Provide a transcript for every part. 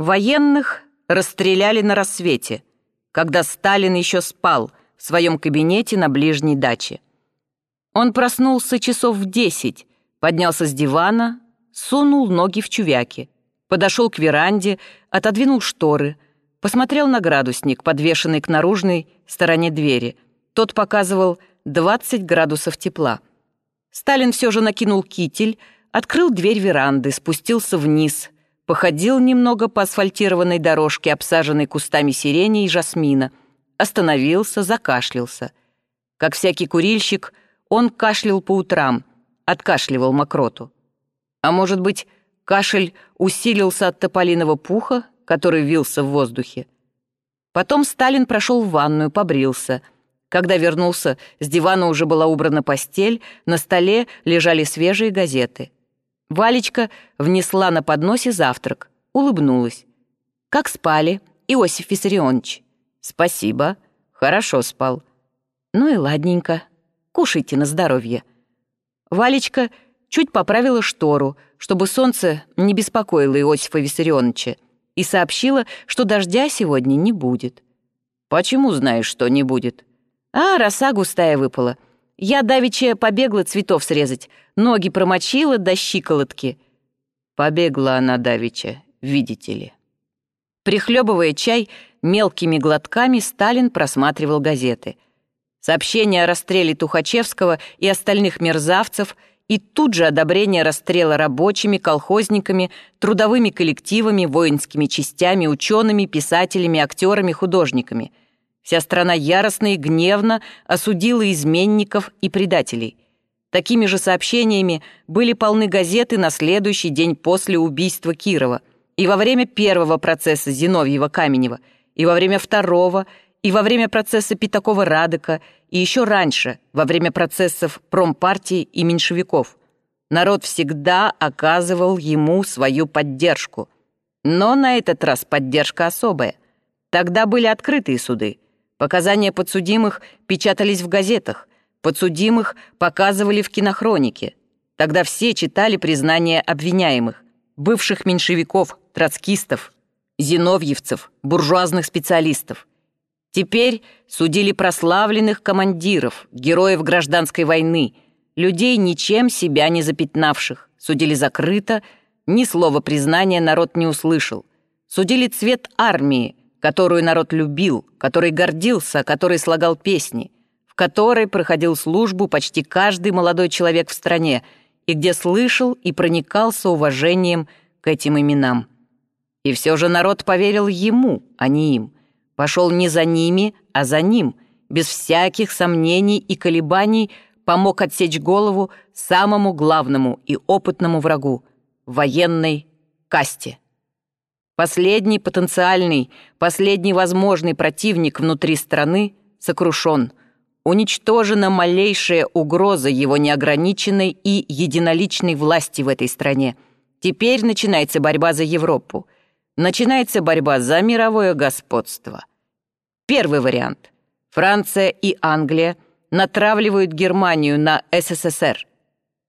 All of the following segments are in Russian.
Военных расстреляли на рассвете, когда Сталин еще спал в своем кабинете на ближней даче. Он проснулся часов в десять, поднялся с дивана, сунул ноги в чувяки, подошел к веранде, отодвинул шторы, посмотрел на градусник, подвешенный к наружной стороне двери. Тот показывал 20 градусов тепла. Сталин все же накинул китель, открыл дверь веранды, спустился вниз, походил немного по асфальтированной дорожке, обсаженной кустами сирени и жасмина, остановился, закашлялся. Как всякий курильщик, он кашлял по утрам, откашливал мокроту. А может быть, кашель усилился от тополиного пуха, который вился в воздухе. Потом Сталин прошел в ванную, побрился. Когда вернулся, с дивана уже была убрана постель, на столе лежали свежие газеты. Валечка внесла на подносе завтрак, улыбнулась. «Как спали, Иосиф Виссарионович?» «Спасибо, хорошо спал». «Ну и ладненько, кушайте на здоровье». Валечка чуть поправила штору, чтобы солнце не беспокоило Иосифа Виссарионовича, и сообщила, что дождя сегодня не будет. «Почему знаешь, что не будет?» «А, роса густая выпала. Я давеча побегла цветов срезать, ноги промочила до щиколотки». Побегла она давеча, видите ли. Прихлебывая чай, мелкими глотками Сталин просматривал газеты. Сообщения о расстреле Тухачевского и остальных мерзавцев — и тут же одобрение расстрела рабочими, колхозниками, трудовыми коллективами, воинскими частями, учеными, писателями, актерами, художниками. Вся страна яростно и гневно осудила изменников и предателей. Такими же сообщениями были полны газеты на следующий день после убийства Кирова, и во время первого процесса Зиновьева-Каменева, и во время второго, и во время процесса Пятакова-Радыка, и еще раньше, во время процессов промпартии и меньшевиков. Народ всегда оказывал ему свою поддержку. Но на этот раз поддержка особая. Тогда были открытые суды. Показания подсудимых печатались в газетах, подсудимых показывали в кинохронике. Тогда все читали признания обвиняемых, бывших меньшевиков, троцкистов, зиновьевцев, буржуазных специалистов. Теперь судили прославленных командиров, героев гражданской войны, людей, ничем себя не запятнавших. Судили закрыто, ни слова признания народ не услышал. Судили цвет армии, которую народ любил, который гордился, который слагал песни, в которой проходил службу почти каждый молодой человек в стране и где слышал и проникался уважением к этим именам. И все же народ поверил ему, а не им – Пошел не за ними, а за ним, без всяких сомнений и колебаний помог отсечь голову самому главному и опытному врагу — военной касте. Последний потенциальный, последний возможный противник внутри страны сокрушен. Уничтожена малейшая угроза его неограниченной и единоличной власти в этой стране. Теперь начинается борьба за Европу. Начинается борьба за мировое господство. Первый вариант. Франция и Англия натравливают Германию на СССР.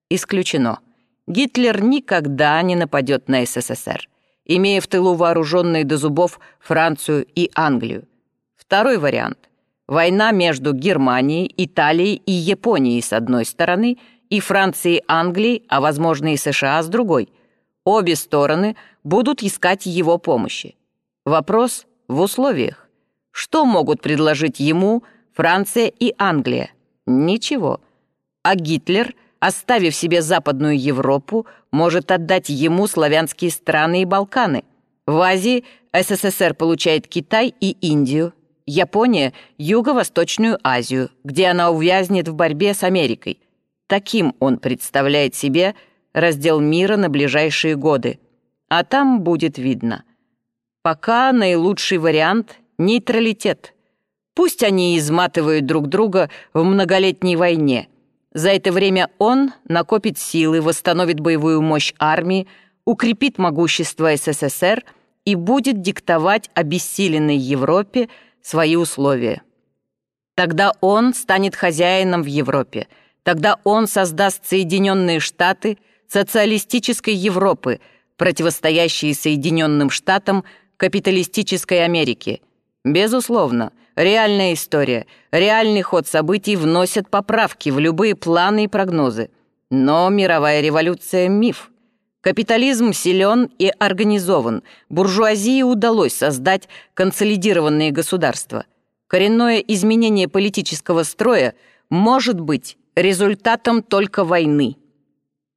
Исключено. Гитлер никогда не нападет на СССР, имея в тылу вооруженные до зубов Францию и Англию. Второй вариант. Война между Германией, Италией и Японией с одной стороны и Францией Англией, а возможно и США с другой. Обе стороны будут искать его помощи. Вопрос в условиях. Что могут предложить ему Франция и Англия? Ничего. А Гитлер, оставив себе Западную Европу, может отдать ему славянские страны и Балканы. В Азии СССР получает Китай и Индию, Япония — Юго-Восточную Азию, где она увязнет в борьбе с Америкой. Таким он представляет себе раздел мира на ближайшие годы. А там будет видно. Пока наилучший вариант Нейтралитет. Пусть они изматывают друг друга в многолетней войне. За это время он накопит силы, восстановит боевую мощь армии, укрепит могущество СССР и будет диктовать обессиленной Европе свои условия. Тогда он станет хозяином в Европе. Тогда он создаст Соединенные Штаты социалистической Европы, противостоящие Соединенным Штатам капиталистической Америки. Безусловно, реальная история, реальный ход событий вносят поправки в любые планы и прогнозы. Но мировая революция — миф. Капитализм силен и организован. Буржуазии удалось создать консолидированные государства. Коренное изменение политического строя может быть результатом только войны.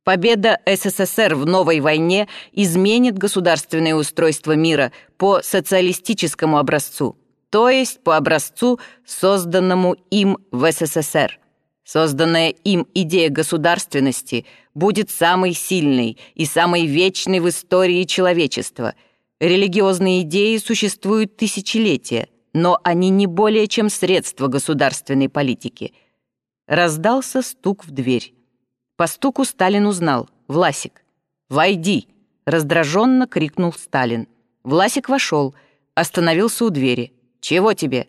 Победа СССР в новой войне изменит государственное устройство мира по социалистическому образцу, то есть по образцу, созданному им в СССР. Созданная им идея государственности будет самой сильной и самой вечной в истории человечества. Религиозные идеи существуют тысячелетия, но они не более чем средство государственной политики. Раздался стук в дверь. По стуку Сталин узнал. «Власик, войди!» — раздраженно крикнул Сталин. Власик вошел, остановился у двери. «Чего тебе?»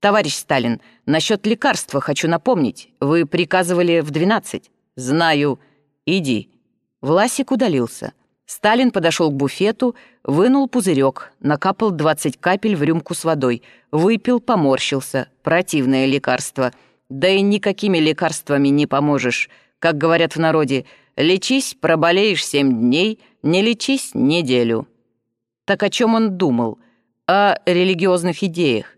«Товарищ Сталин, насчет лекарства хочу напомнить. Вы приказывали в двенадцать». «Знаю. Иди». Власик удалился. Сталин подошел к буфету, вынул пузырек, накапал 20 капель в рюмку с водой, выпил, поморщился. Противное лекарство. Да и никакими лекарствами не поможешь. Как говорят в народе, лечись, проболеешь семь дней, не лечись неделю. Так о чем он думал? О религиозных идеях.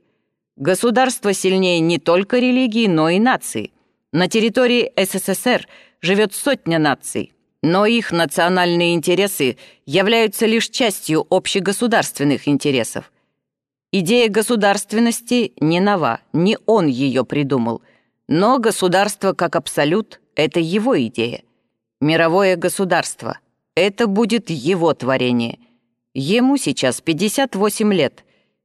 Государство сильнее не только религии, но и нации. На территории СССР живет сотня наций, но их национальные интересы являются лишь частью общегосударственных интересов. Идея государственности не нова, не он ее придумал, но государство как абсолют это его идея. Мировое государство. Это будет его творение. Ему сейчас 58 лет.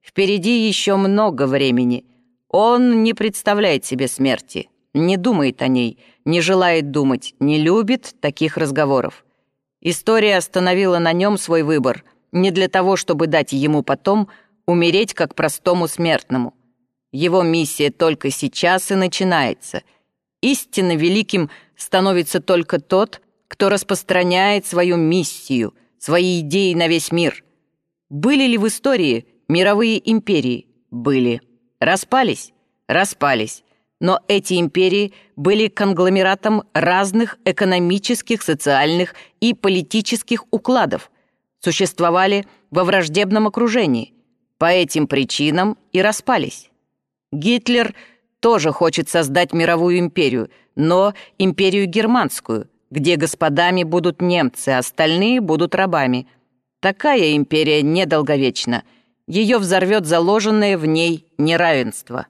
Впереди еще много времени. Он не представляет себе смерти, не думает о ней, не желает думать, не любит таких разговоров. История остановила на нем свой выбор не для того, чтобы дать ему потом умереть как простому смертному. Его миссия только сейчас и начинается — Истинно великим становится только тот, кто распространяет свою миссию, свои идеи на весь мир. Были ли в истории мировые империи? Были. Распались? Распались. Но эти империи были конгломератом разных экономических, социальных и политических укладов, существовали во враждебном окружении. По этим причинам и распались. Гитлер – тоже хочет создать мировую империю, но империю германскую, где господами будут немцы, а остальные будут рабами. Такая империя недолговечна. Ее взорвет заложенное в ней неравенство.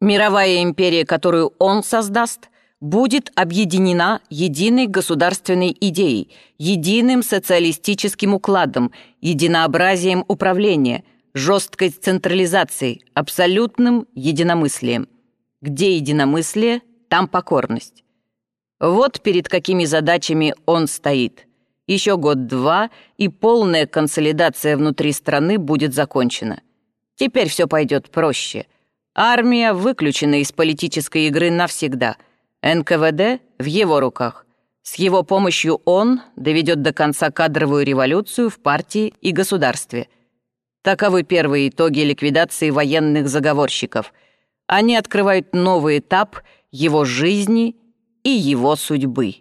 Мировая империя, которую он создаст, будет объединена единой государственной идеей, единым социалистическим укладом, единообразием управления, жесткой централизацией, абсолютным единомыслием. Где единомыслие, там покорность. Вот перед какими задачами он стоит. Еще год-два, и полная консолидация внутри страны будет закончена. Теперь все пойдет проще. Армия выключена из политической игры навсегда. НКВД в его руках. С его помощью он доведет до конца кадровую революцию в партии и государстве. Таковы первые итоги ликвидации военных заговорщиков — они открывают новый этап его жизни и его судьбы.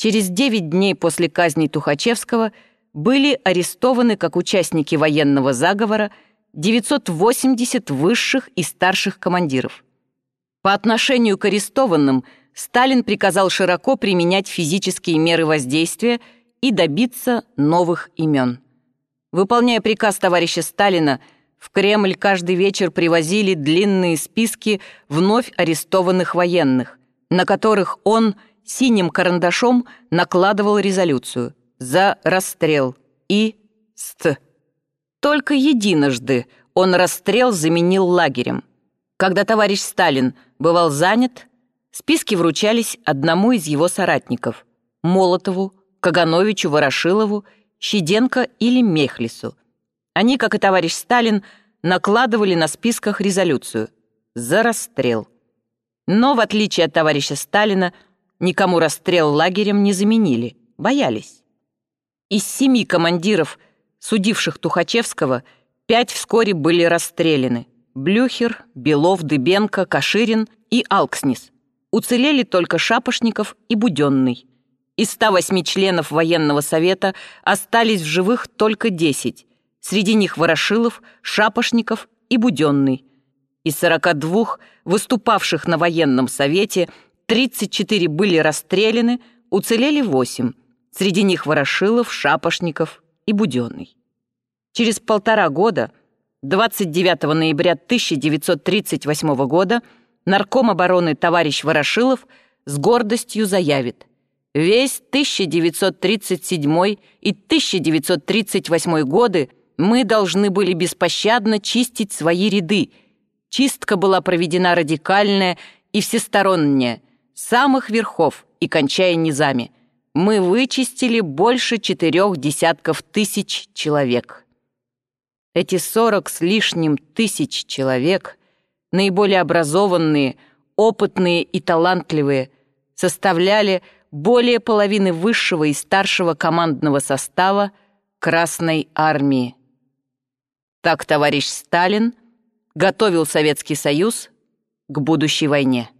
Через 9 дней после казни Тухачевского были арестованы как участники военного заговора 980 высших и старших командиров. По отношению к арестованным Сталин приказал широко применять физические меры воздействия и добиться новых имен. Выполняя приказ товарища Сталина, в Кремль каждый вечер привозили длинные списки вновь арестованных военных, на которых он синим карандашом накладывал резолюцию «За расстрел» и «Ст». Только единожды он расстрел заменил лагерем. Когда товарищ Сталин бывал занят, списки вручались одному из его соратников – Молотову, Кагановичу, Ворошилову, Щеденко или Мехлису. Они, как и товарищ Сталин, накладывали на списках резолюцию «За расстрел». Но, в отличие от товарища Сталина, никому расстрел лагерем не заменили, боялись. Из семи командиров, судивших Тухачевского, пять вскоре были расстреляны. Блюхер, Белов, Дыбенко, Каширин и Алкснис. Уцелели только Шапошников и Буденный. Из 108 членов военного совета остались в живых только 10. Среди них Ворошилов, Шапошников и Буденный. Из 42 выступавших на военном совете 34 были расстреляны, уцелели 8. Среди них Ворошилов, Шапошников и Буденный. Через полтора года, 29 ноября 1938 года, нарком обороны товарищ Ворошилов с гордостью заявит «Весь 1937 и 1938 годы мы должны были беспощадно чистить свои ряды. Чистка была проведена радикальная и всесторонняя, самых верхов и кончая низами. Мы вычистили больше четырех десятков тысяч человек». Эти сорок с лишним тысяч человек, наиболее образованные, опытные и талантливые, составляли более половины высшего и старшего командного состава Красной Армии. Так товарищ Сталин готовил Советский Союз к будущей войне.